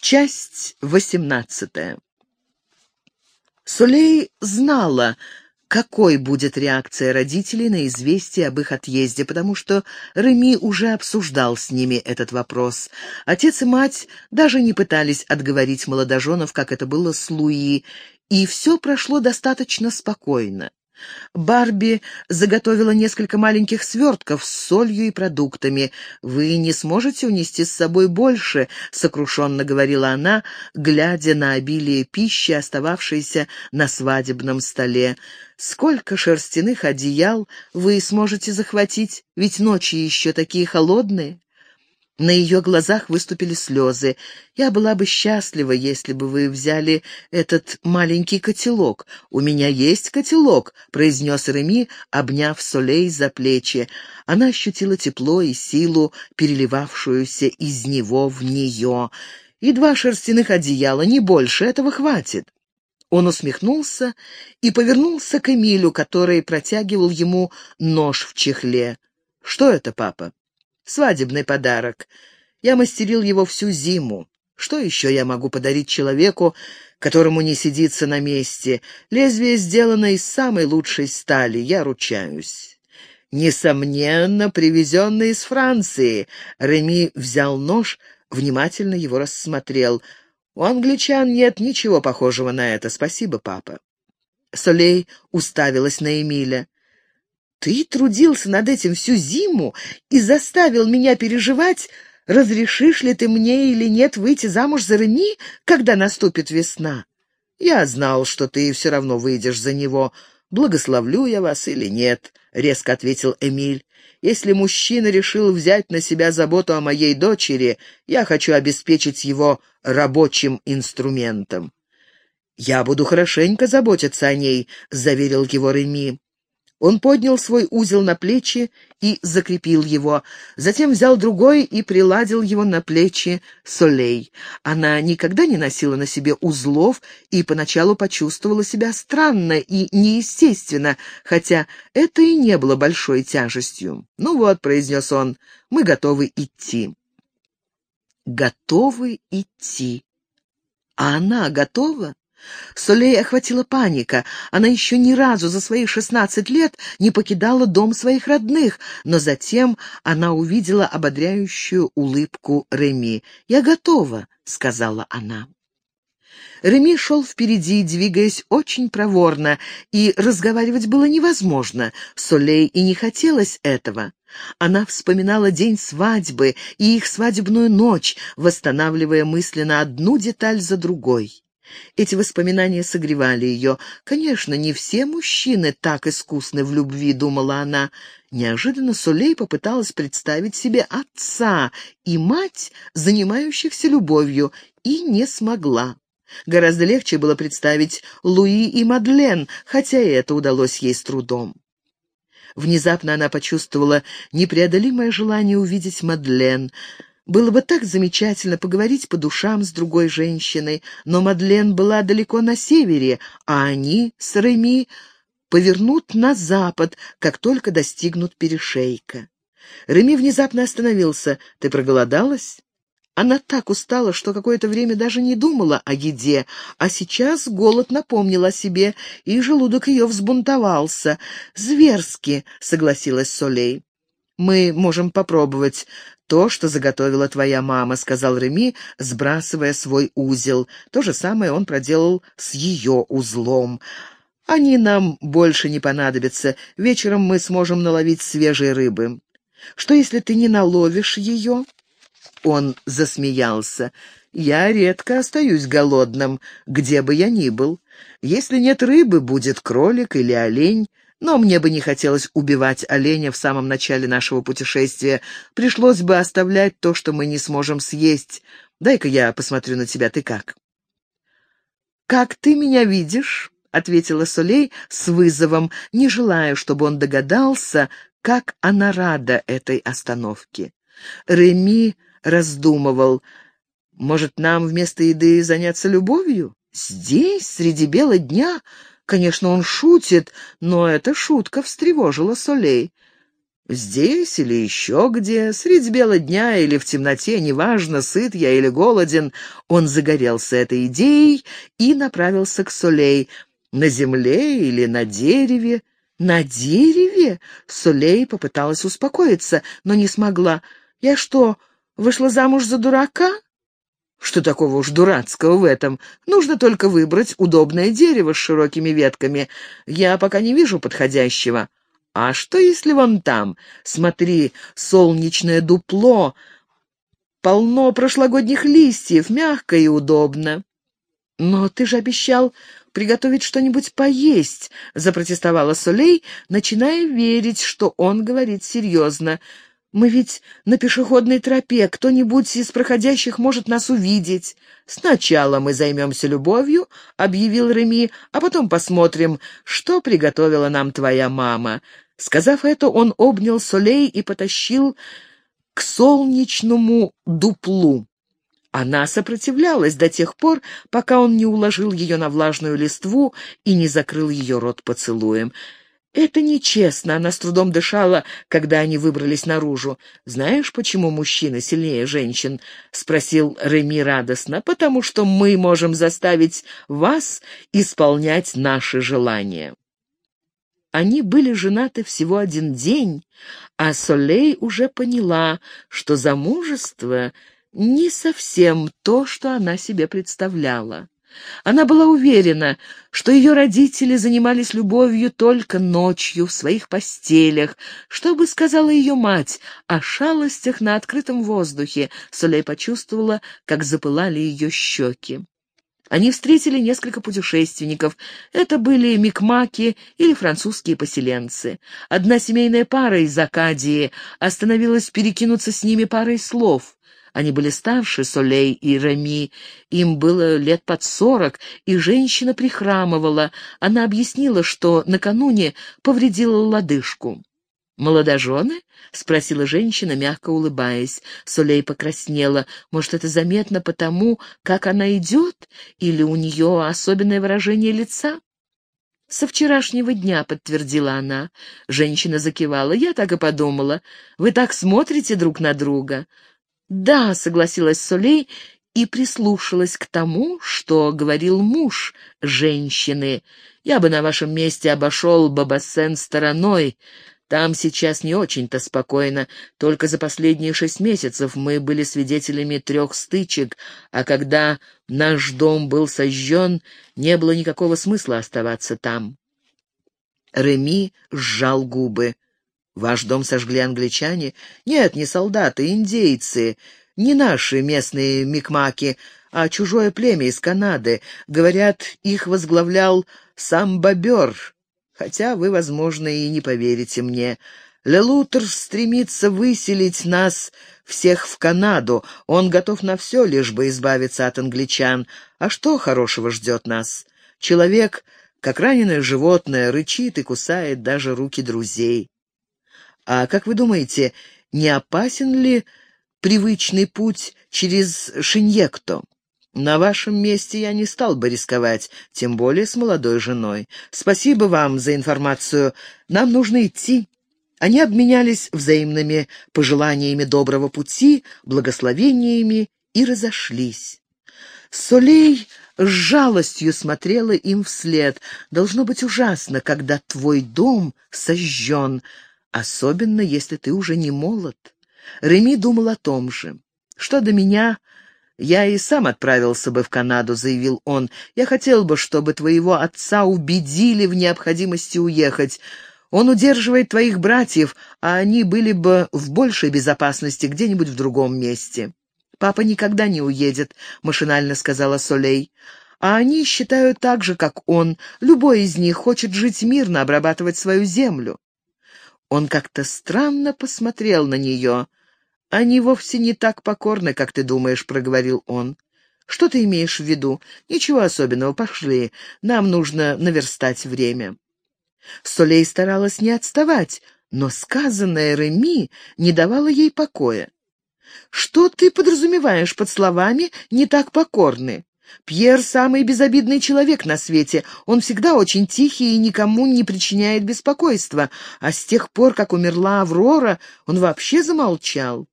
Часть восемнадцатая. Сулей знала, какой будет реакция родителей на известие об их отъезде, потому что Реми уже обсуждал с ними этот вопрос. Отец и мать даже не пытались отговорить молодоженов, как это было с Луи, и все прошло достаточно спокойно. Барби заготовила несколько маленьких свертков с солью и продуктами. «Вы не сможете унести с собой больше», — сокрушенно говорила она, глядя на обилие пищи, остававшейся на свадебном столе. «Сколько шерстяных одеял вы сможете захватить? Ведь ночи еще такие холодные». На ее глазах выступили слезы. «Я была бы счастлива, если бы вы взяли этот маленький котелок. У меня есть котелок», — произнес Реми, обняв Солей за плечи. Она ощутила тепло и силу, переливавшуюся из него в нее. «И два шерстяных одеяла, не больше, этого хватит». Он усмехнулся и повернулся к Эмилю, который протягивал ему нож в чехле. «Что это, папа?» Свадебный подарок. Я мастерил его всю зиму. Что еще я могу подарить человеку, которому не сидится на месте? Лезвие сделано из самой лучшей стали, я ручаюсь. Несомненно, привезенный из Франции. Реми взял нож, внимательно его рассмотрел. У англичан нет ничего похожего на это. Спасибо, папа. Солей уставилась на Эмиля. Ты трудился над этим всю зиму и заставил меня переживать, разрешишь ли ты мне или нет выйти замуж за Реми, когда наступит весна. Я знал, что ты все равно выйдешь за него. Благословлю я вас или нет, — резко ответил Эмиль. Если мужчина решил взять на себя заботу о моей дочери, я хочу обеспечить его рабочим инструментом. «Я буду хорошенько заботиться о ней», — заверил его Реми. Он поднял свой узел на плечи и закрепил его, затем взял другой и приладил его на плечи Солей. Она никогда не носила на себе узлов и поначалу почувствовала себя странно и неестественно, хотя это и не было большой тяжестью. «Ну вот», — произнес он, — «мы готовы идти». «Готовы идти». А она готова? Солей охватила паника. Она еще ни разу за свои шестнадцать лет не покидала дом своих родных, но затем она увидела ободряющую улыбку Реми. «Я готова», — сказала она. Реми шел впереди, двигаясь очень проворно, и разговаривать было невозможно. Солей и не хотелось этого. Она вспоминала день свадьбы и их свадебную ночь, восстанавливая мысленно одну деталь за другой. Эти воспоминания согревали ее. Конечно, не все мужчины так искусны в любви, думала она. Неожиданно Сулей попыталась представить себе отца и мать, занимающихся любовью, и не смогла. Гораздо легче было представить Луи и Мадлен, хотя и это удалось ей с трудом. Внезапно она почувствовала непреодолимое желание увидеть Мадлен — было бы так замечательно поговорить по душам с другой женщиной, но Мадлен была далеко на севере, а они с Реми повернут на запад, как только достигнут перешейка. Реми внезапно остановился. «Ты проголодалась?» Она так устала, что какое-то время даже не думала о еде, а сейчас голод напомнил о себе, и желудок ее взбунтовался. «Зверски», — согласилась Солей. «Мы можем попробовать то, что заготовила твоя мама», — сказал Реми, сбрасывая свой узел. То же самое он проделал с ее узлом. «Они нам больше не понадобятся. Вечером мы сможем наловить свежей рыбы. Что, если ты не наловишь ее?» Он засмеялся. «Я редко остаюсь голодным, где бы я ни был. Если нет рыбы, будет кролик или олень. Но мне бы не хотелось убивать оленя в самом начале нашего путешествия. Пришлось бы оставлять то, что мы не сможем съесть. Дай-ка я посмотрю на тебя, ты как?» «Как ты меня видишь?» — ответила Солей с вызовом, не желая, чтобы он догадался, как она рада этой остановке. Реми раздумывал, может, нам вместо еды заняться любовью? Здесь, среди бела дня, Конечно, он шутит, но эта шутка встревожила Солей. Здесь или еще где, средь бела дня или в темноте, неважно, сыт я или голоден, он загорелся этой идеей и направился к Солей. На земле или на дереве? На дереве? Солей попыталась успокоиться, но не смогла. Я что, вышла замуж за дурака? Что такого уж дурацкого в этом? Нужно только выбрать удобное дерево с широкими ветками. Я пока не вижу подходящего. А что, если вон там? Смотри, солнечное дупло, полно прошлогодних листьев, мягко и удобно. Но ты же обещал приготовить что-нибудь поесть, запротестовала Солей, начиная верить, что он говорит серьезно. Мы ведь на пешеходной тропе, кто-нибудь из проходящих может нас увидеть. Сначала мы займемся любовью, — объявил Реми, — а потом посмотрим, что приготовила нам твоя мама. Сказав это, он обнял Солей и потащил к солнечному дуплу. Она сопротивлялась до тех пор, пока он не уложил ее на влажную листву и не закрыл ее рот поцелуем. «Это нечестно», — она с трудом дышала, когда они выбрались наружу. «Знаешь, почему мужчина сильнее женщин?» — спросил Реми радостно. «Потому что мы можем заставить вас исполнять наши желания». Они были женаты всего один день, а Солей уже поняла, что замужество не совсем то, что она себе представляла. Она была уверена, что ее родители занимались любовью только ночью в своих постелях. Что бы сказала ее мать о шалостях на открытом воздухе, Солей почувствовала, как запылали ее щеки. Они встретили несколько путешественников. Это были микмаки или французские поселенцы. Одна семейная пара из Акадии остановилась перекинуться с ними парой слов. Они были старше Солей и Реми, им было лет под сорок, и женщина прихрамывала. Она объяснила, что накануне повредила лодыжку. «Молодожены?» — спросила женщина, мягко улыбаясь. Солей покраснела. «Может, это заметно потому, как она идет? Или у нее особенное выражение лица?» «Со вчерашнего дня», — подтвердила она. Женщина закивала. «Я так и подумала. Вы так смотрите друг на друга». «Да», — согласилась Солей и прислушалась к тому, что говорил муж женщины. «Я бы на вашем месте обошел Бабасен стороной. Там сейчас не очень-то спокойно. Только за последние шесть месяцев мы были свидетелями трех стычек, а когда наш дом был сожжен, не было никакого смысла оставаться там». Реми сжал губы. Ваш дом сожгли англичане? Нет, не солдаты, индейцы, не наши местные микмаки, а чужое племя из Канады. Говорят, их возглавлял сам бобер, хотя вы, возможно, и не поверите мне. Лелутер стремится выселить нас всех в Канаду. Он готов на все, лишь бы избавиться от англичан. А что хорошего ждет нас? Человек, как раненое животное, рычит и кусает даже руки друзей. А как вы думаете, не опасен ли привычный путь через Шиньекто? На вашем месте я не стал бы рисковать, тем более с молодой женой. Спасибо вам за информацию. Нам нужно идти. Они обменялись взаимными пожеланиями доброго пути, благословениями и разошлись. Солей с жалостью смотрела им вслед. Должно быть ужасно, когда твой дом сожжен, особенно если ты уже не молод. Реми думал о том же. Что до меня, я и сам отправился бы в Канаду, заявил он. Я хотел бы, чтобы твоего отца убедили в необходимости уехать. Он удерживает твоих братьев, а они были бы в большей безопасности где-нибудь в другом месте. «Папа никогда не уедет», — машинально сказала Солей. «А они считают так же, как он. Любой из них хочет жить мирно, обрабатывать свою землю». Он как-то странно посмотрел на нее. «Они вовсе не так покорны, как ты думаешь», — проговорил он. «Что ты имеешь в виду? Ничего особенного, пошли. Нам нужно наверстать время». Солей старалась не отставать, но сказанное Реми не давало ей покоя. «Что ты подразумеваешь под словами «не так покорны»? Пьер — самый безобидный человек на свете. Он всегда очень тихий и никому не причиняет беспокойства. А с тех пор, как умерла Аврора, он вообще замолчал.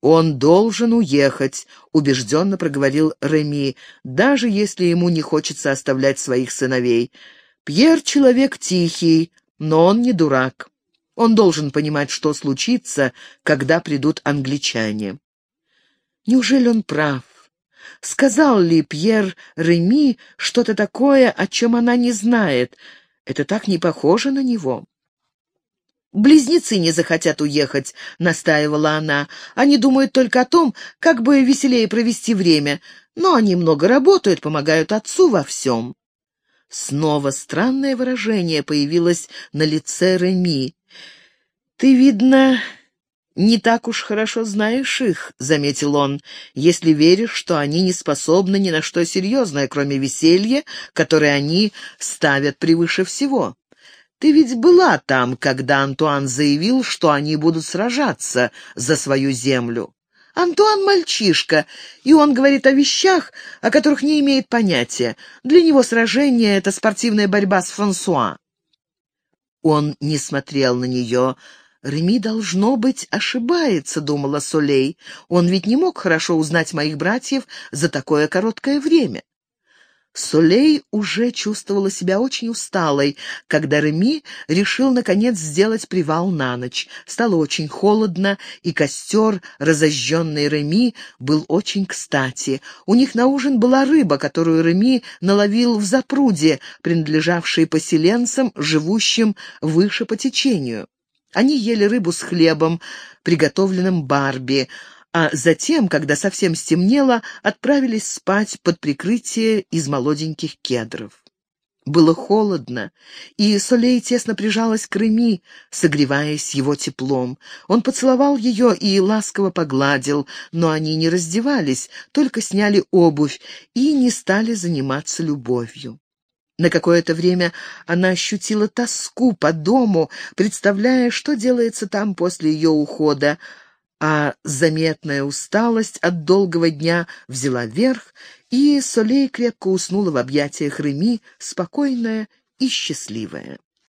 «Он должен уехать», — убежденно проговорил Реми, «даже если ему не хочется оставлять своих сыновей. Пьер — человек тихий, но он не дурак. Он должен понимать, что случится, когда придут англичане». Неужели он прав? Сказал ли Пьер Реми что-то такое, о чем она не знает? Это так не похоже на него. «Близнецы не захотят уехать», — настаивала она. «Они думают только о том, как бы веселее провести время, но они много работают, помогают отцу во всем». Снова странное выражение появилось на лице Реми. «Ты, видно, «Не так уж хорошо знаешь их», — заметил он, «если веришь, что они не способны ни на что серьезное, кроме веселья, которое они ставят превыше всего. Ты ведь была там, когда Антуан заявил, что они будут сражаться за свою землю. Антуан мальчишка, и он говорит о вещах, о которых не имеет понятия. Для него сражение — это спортивная борьба с Франсуа». Он не смотрел на нее, — «Реми, должно быть, ошибается», — думала Солей. «Он ведь не мог хорошо узнать моих братьев за такое короткое время». Солей уже чувствовала себя очень усталой, когда Реми решил, наконец, сделать привал на ночь. Стало очень холодно, и костер, разожженный Реми, был очень кстати. У них на ужин была рыба, которую Реми наловил в запруде, принадлежавшей поселенцам, живущим выше по течению. Они ели рыбу с хлебом, приготовленным Барби, а затем, когда совсем стемнело, отправились спать под прикрытие из молоденьких кедров. Было холодно, и Солей тесно прижалась к Реми, согреваясь его теплом. Он поцеловал ее и ласково погладил, но они не раздевались, только сняли обувь и не стали заниматься любовью. На какое-то время она ощутила тоску по дому, представляя, что делается там после ее ухода, а заметная усталость от долгого дня взяла верх, и Солей крепко уснула в объятиях Реми, спокойная и счастливая.